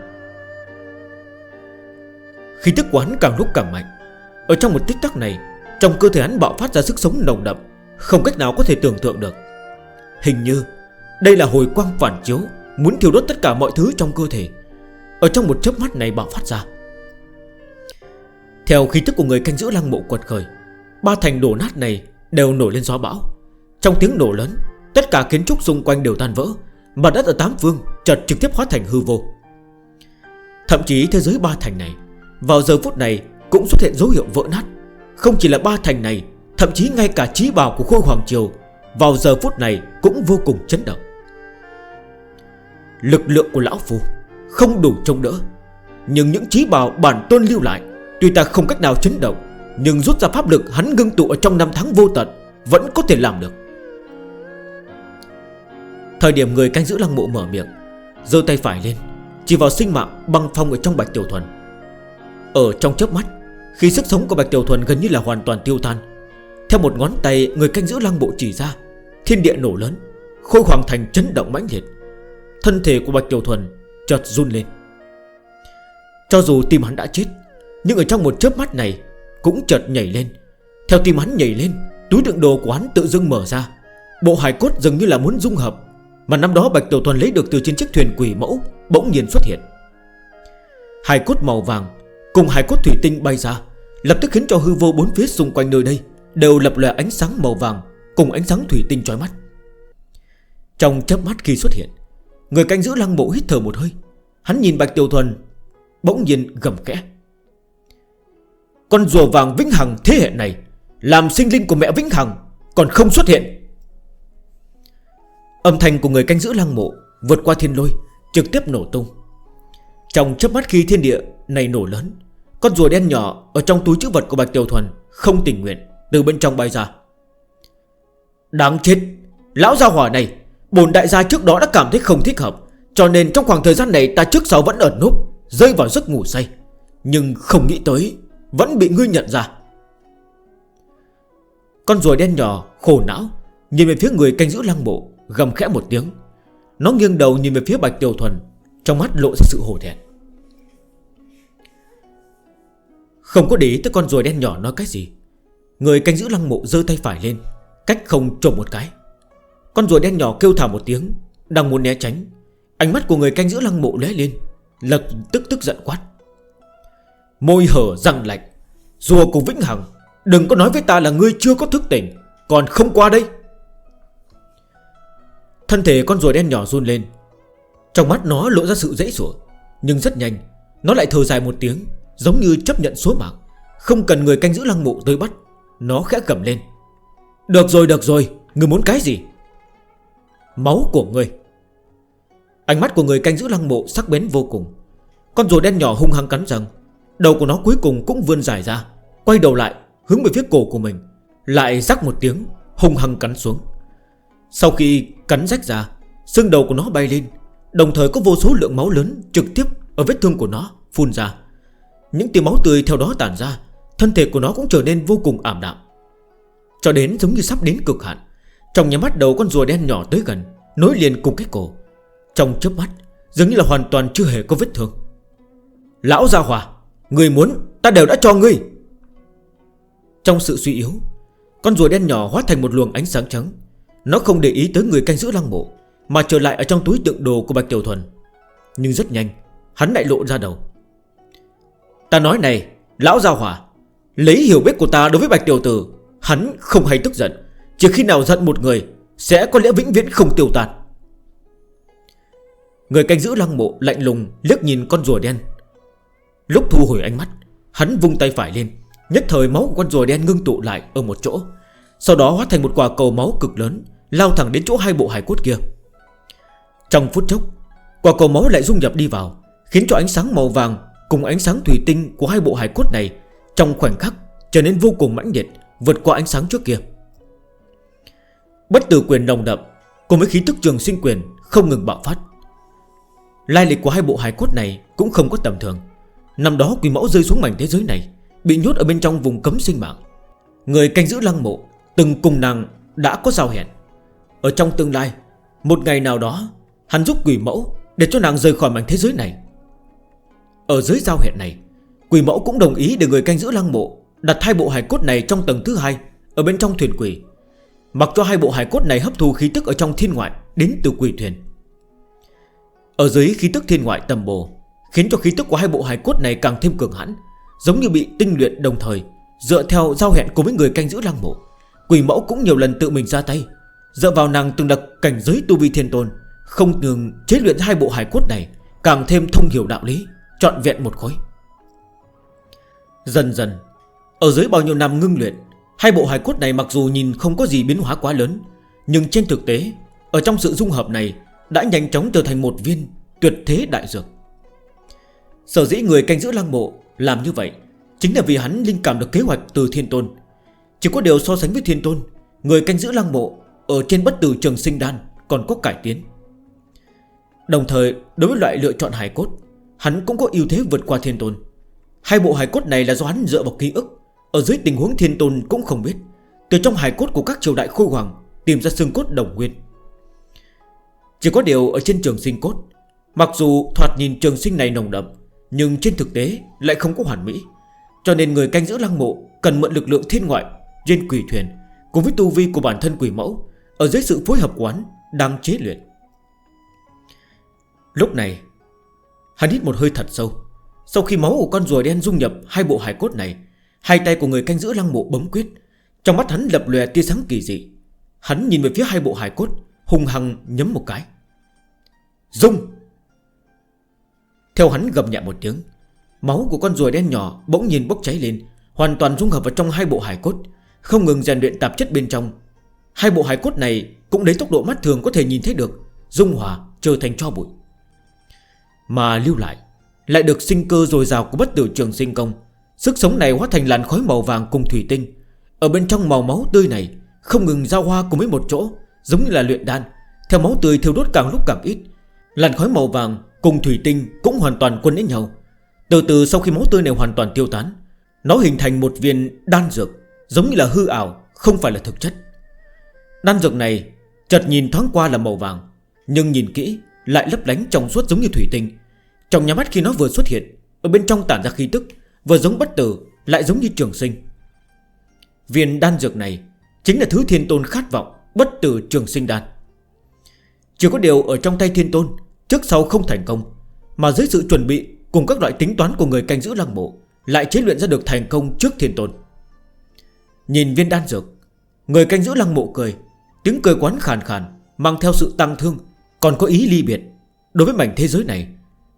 Khi tức của hắn càng lúc càng mạnh. Ở trong một tích tắc này, Trong cơ thể hắn bạo phát ra sức sống nồng đậm, Không cách nào có thể tưởng tượng được. Hình như, đây là hồi quang phản chiếu, Muốn thiêu đốt tất cả mọi thứ trong cơ thể. Ở trong một chớp mắt này bạo phát ra. Theo khí tức của người canh giữ lăng mộ quật khởi, Ba thành đổ nát này đều nổi lên gió bão. Trong tiếng nổ lớn, Tất cả kiến trúc xung quanh đều tan vỡ, Mặt đất ở tám phương chợt trực tiếp hóa thành hư vô. Thậm chí thế giới ba thành này vào giờ phút này, cũng xuất hiện dấu hiệu vỡ nát. Không chỉ là ba thành này, Thậm chí ngay cả trí bào của Khôi Hoàng Triều, Vào giờ phút này cũng vô cùng chấn động. Lực lượng của Lão Phu Không đủ trông đỡ, Nhưng những trí bào bản tôn lưu lại, Tuy ta không cách nào chấn động, Nhưng rút ra pháp lực hắn ngưng tụ ở trong năm tháng vô tận, Vẫn có thể làm được. Thời điểm người canh giữ lăng mộ mở miệng Dơ tay phải lên, Chỉ vào sinh mạng băng phong ở trong bạch tiểu thuần. Ở trong chớp mắt, Khi sức sống của Bạch Tiểu Thuần gần như là hoàn toàn tiêu tan, Theo một ngón tay người canh giữ lăng bộ chỉ ra, Thiên địa nổ lớn, Khôi hoàng thành chấn động mãnh liệt. Thân thể của Bạch Tiểu Thuần chợt run lên. Cho dù tim hắn đã chết, Nhưng ở trong một chớp mắt này Cũng chợt nhảy lên. Theo tim hắn nhảy lên, Túi đựng đồ của hắn tự dưng mở ra. Bộ hài cốt dường như là muốn dung hợp, Mà năm đó Bạch Tiểu Thuần lấy được từ trên chiếc thuyền quỷ mẫu Bỗng nhiên xuất hiện. Hài cốt màu vàng Cùng hải cốt thủy tinh bay ra, Lập tức khiến cho hư vô bốn phía xung quanh nơi đây Đều lập lòe ánh sáng màu vàng Cùng ánh sáng thủy tinh trói mắt. Trong chớp mắt khi xuất hiện, Người canh giữ lăng mộ hít thở một hơi, Hắn nhìn Bạch Tiểu Thuần, Bỗng nhiên gầm kẽ Con rùa vàng Vĩnh Hằng thế hệ này Làm sinh linh của mẹ Vĩnh Hằng Còn không xuất hiện. Âm thanh của người canh giữ lăng mộ Vượt qua thiên lôi, Trực tiếp nổ tung. Trong chấp mắt khi thiên địa này nổ lớn con rùa đen nhỏ Ở trong túi chữ vật của Bạch Tiểu Thuần Không tình nguyện Từ bên trong bay ra. Đáng chết, Lão gia hỏa này Bồn đại gia trước đó đã cảm thấy không thích hợp, Cho nên trong khoảng thời gian này ta trước sau vẫn ở núp, Rơi vào giấc ngủ say. Nhưng không nghĩ tới, Vẫn bị ngươi nhận ra. Con rùa đen nhỏ khổ não, Nhìn về phía người canh giữ lăng mộ, Gầm khẽ một tiếng. Nó nghiêng đầu nhìn về phía Bạch Tiểu Thuần, Trong mắt lộ ra sự hổ thẹn. Không có để ý tới con rùa đen nhỏ nói cái gì. Người canh giữ lăng mộ dơ tay phải lên, Cách không trộm một cái. Con rùa đen nhỏ kêu thả một tiếng, Đang muốn né tránh. Ánh mắt của người canh giữ lăng mộ lé lên, Lập tức tức giận quát. Môi hở răng lạnh, Rùa cùng Vĩnh Hằng, Đừng có nói với ta là ngươi chưa có thức tỉnh, Còn không qua đây. Thân thể con rùa đen nhỏ run lên, Trong mắt nó lộ ra sự dễ sủa Nhưng rất nhanh, Nó lại thờ dài một tiếng Giống như chấp nhận số mạng. Không cần người canh giữ lăng mộ tới bắt, Nó khẽ gầm lên. Được rồi được rồi, Người muốn cái gì? Máu của người. Ánh mắt của người canh giữ lăng mộ sắc bén vô cùng. Con rùa đen nhỏ hung hăng cắn răng. Đầu của nó cuối cùng cũng vươn dài ra, Quay đầu lại, hướng về phía cổ của mình. Lại rắc một tiếng, hung hăng cắn xuống. Sau khi cắn rách ra, Xương đầu của nó bay lên. Đồng thời có vô số lượng máu lớn trực tiếp ở vết thương của nó phun ra. Những tiếng máu tươi theo đó tản ra, Thân thể của nó cũng trở nên vô cùng ảm đạm. Cho đến giống như sắp đến cực hạn, Trong nhà mắt đầu con rùa đen nhỏ tới gần, Nối liền cùng cái cổ. Trong chớp mắt, Dường như là hoàn toàn chưa hề có vết thương. Lão Gia Hòa, Người muốn, ta đều đã cho ngươi. Trong sự suy yếu, Con rùa đen nhỏ hóa thành một luồng ánh sáng trắng. Nó không để ý tới người canh giữ lăng mộ, Mà trở lại ở trong túi tượng đồ của Bạch Tiểu Thuần. Nhưng rất nhanh, Hắn lại lộ ra đầu. Ta nói này, Lão Giao Hỏa, Lấy hiểu biết của ta đối với Bạch Tiểu Tử, Hắn không hay tức giận. Chỉ khi nào giận một người, Sẽ có lẽ vĩnh viễn không tiêu tàn Người canh giữ lăng mộ lạnh lùng liếc nhìn con rùa đen. Lúc thu hồi ánh mắt, Hắn vung tay phải lên, Nhất thời máu của con rùa đen ngưng tụ lại ở một chỗ. Sau đó hóa thành một quả cầu máu cực lớn, Lao thẳng đến chỗ hai bộ hải cốt kia. Trong phút chốc, Quả cầu máu lại dung nhập đi vào, Khiến cho ánh sáng màu vàng Cùng ánh sáng thủy tinh của hai bộ hải cốt này Trong khoảnh khắc trở nên vô cùng mãnh liệt, Vượt qua ánh sáng trước kia. Bất tử quyền nồng đậm Cùng với khí tức trường sinh quyền không ngừng bạo phát. Lai lịch của hai bộ hải cốt này Cũng không có tầm thường. Năm đó quỷ mẫu rơi xuống mảnh thế giới này, Bị nhốt ở bên trong vùng cấm sinh mạng. Người canh giữ lăng mộ, Từng cùng nàng đã có giao hẹn. Ở trong tương lai, Một ngày nào đó, Hắn giúp quỷ mẫu để cho nàng rời khỏi mảnh thế giới này. Ở dưới giao hiện này Quỷ mẫu cũng đồng ý để người canh giữ lăng mộ Đặt hai bộ hài cốt này trong tầng thứ hai, Ở bên trong thuyền quỷ Mặc cho hai bộ hài cốt này hấp thu khí tức ở trong thiên ngoại Đến từ quỷ thuyền. Ở dưới khí tức thiên ngoại tầm bồ, Khiến cho khí tức của hai bộ hài cốt này càng thêm cường hãn, Giống như bị tinh luyện đồng thời, Dựa theo giao hẹn cùng với người canh giữ lăng mộ. Quỷ mẫu cũng nhiều lần tự mình ra tay, Dựa vào nàng từng đặc cảnh giới tu vi thiên tôn, Không ngừng chế luyện hai bộ hài cốt này Càng thêm thông hiểu đạo lý. Trọn vẹn một khối. Dần dần, Ở dưới bao nhiêu năm ngưng luyện, Hai bộ hài cốt này mặc dù nhìn không có gì biến hóa quá lớn, Nhưng trên thực tế, Ở trong sự dung hợp này Đã nhanh chóng trở thành một viên tuyệt thế đại dược. Sở dĩ người canh giữ lăng mộ Làm như vậy Chính là vì hắn linh cảm được kế hoạch từ thiên tôn. Chỉ có điều so sánh với thiên tôn, Người canh giữ lăng mộ Ở trên bất tử trường sinh đan Còn có cải tiến. Đồng thời, đối với loại lựa chọn hài cốt Hắn cũng có ưu thế vượt qua thiên tôn. Hai bộ hải cốt này là do hắn dựa vào ký ức. Ở dưới tình huống thiên tôn cũng không biết. Từ trong hải cốt của các triều đại khôi hoàng, Tìm ra xương cốt đồng nguyên. Chỉ có điều ở trên trường sinh cốt, Mặc dù thoạt nhìn trường sinh này nồng đậm, Nhưng trên thực tế lại không có hoàn mỹ. Cho nên người canh giữ lăng mộ Cần mượn lực lượng thiên ngoại Trên quỷ thuyền, Cùng với tu vi của bản thân quỷ mẫu, Ở dưới sự phối hợp quán Đang chế luyện. Lúc này Hắn hít một hơi thật sâu. Sau khi máu của con rùa đen dung nhập hai bộ hải cốt này, Hai tay của người canh giữ lăng mộ bấm quyết. Trong mắt hắn lập lòe tia sáng kỳ dị. Hắn nhìn về phía hai bộ hải cốt Hùng hăng nhấm một cái. Dung! Theo hắn gầm nhẹ một tiếng, Máu của con rùa đen nhỏ bỗng nhìn bốc cháy lên, Hoàn toàn dung hợp vào trong hai bộ hải cốt, Không ngừng rèn luyện tạp chất bên trong. Hai bộ hải cốt này cũng đến tốc độ mắt thường có thể nhìn thấy được, Dung hòa trở thành cho bụi. Mà lưu lại Lại được sinh cơ dồi dào của bất tử trường sinh công. Sức sống này hóa thành làn khói màu vàng cùng thủy tinh. Ở bên trong màu máu tươi này, Không ngừng giao hoa cùng với một chỗ, Giống như là luyện đan. Theo máu tươi thiêu đốt càng lúc càng ít, Làn khói màu vàng cùng thủy tinh cũng hoàn toàn quân đến nhau. Từ từ sau khi máu tươi này hoàn toàn tiêu tán, Nó hình thành một viên đan dược, Giống như là hư ảo, Không phải là thực chất. Đan dược này, chợt nhìn thoáng qua là màu vàng, Nhưng nhìn kỹ lại lấp lánh trong suốt giống như thủy tinh. Trong nhà mắt khi nó vừa xuất hiện, Ở bên trong tản ra khí tức, Vừa giống bất tử, lại giống như trường sinh. Viên đan dược này Chính là thứ thiên tôn khát vọng, Bất tử trường sinh đan. Chỉ có điều ở trong tay thiên tôn, Trước sau không thành công, Mà dưới sự chuẩn bị cùng các loại tính toán của người canh giữ lăng mộ, Lại chế luyện ra được thành công trước thiên tôn. Nhìn viên đan dược, Người canh giữ lăng mộ cười, Tiếng cười quán khàn khàn, Mang theo sự tăng thương, Còn có ý ly biệt. Đối với mảnh thế giới này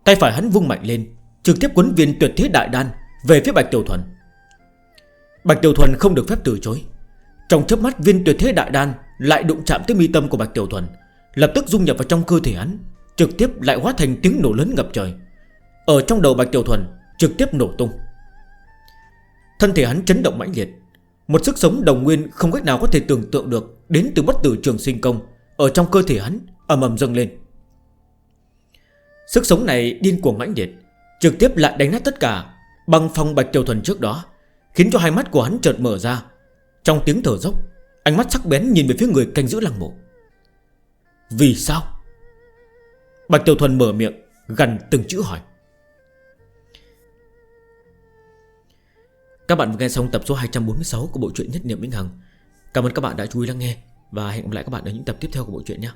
Tay phải hắn vung mạnh lên, Trực tiếp quấn viên tuyệt thế đại đan Về phía Bạch Tiểu Thuần. Bạch Tiểu Thuần không được phép từ chối. Trong chấp mắt, viên tuyệt thế đại đan Lại đụng chạm tới mi tâm của Bạch Tiểu Thuần, Lập tức dung nhập vào trong cơ thể hắn, Trực tiếp lại hóa thành tiếng nổ lớn ngập trời. Ở trong đầu Bạch Tiểu Thuần, Trực tiếp nổ tung. Thân thể hắn chấn động mãnh liệt, Một sức sống đồng nguyên không cách nào có thể tưởng tượng được Đến từ bất tử trường sinh công Ở trong cơ thể hắn ầm ầm dâng lên. Sức sống này điên cuồng mãnh liệt, Trực tiếp lại đánh nát tất cả Bằng phòng Bạch tiêu Thuần trước đó, Khiến cho hai mắt của hắn chợt mở ra. Trong tiếng thở dốc, Ánh mắt sắc bén nhìn về phía người canh giữ lăng mộ. Vì sao? Bạch tiêu Thuần mở miệng Gần từng chữ hỏi. Các bạn vừa nghe xong tập số 246 của bộ truyện Nhất Niệm Vĩnh Hằng. Cảm ơn các bạn đã chú ý lắng nghe Và hẹn gặp lại các bạn ở những tập tiếp theo của bộ truyện nhé.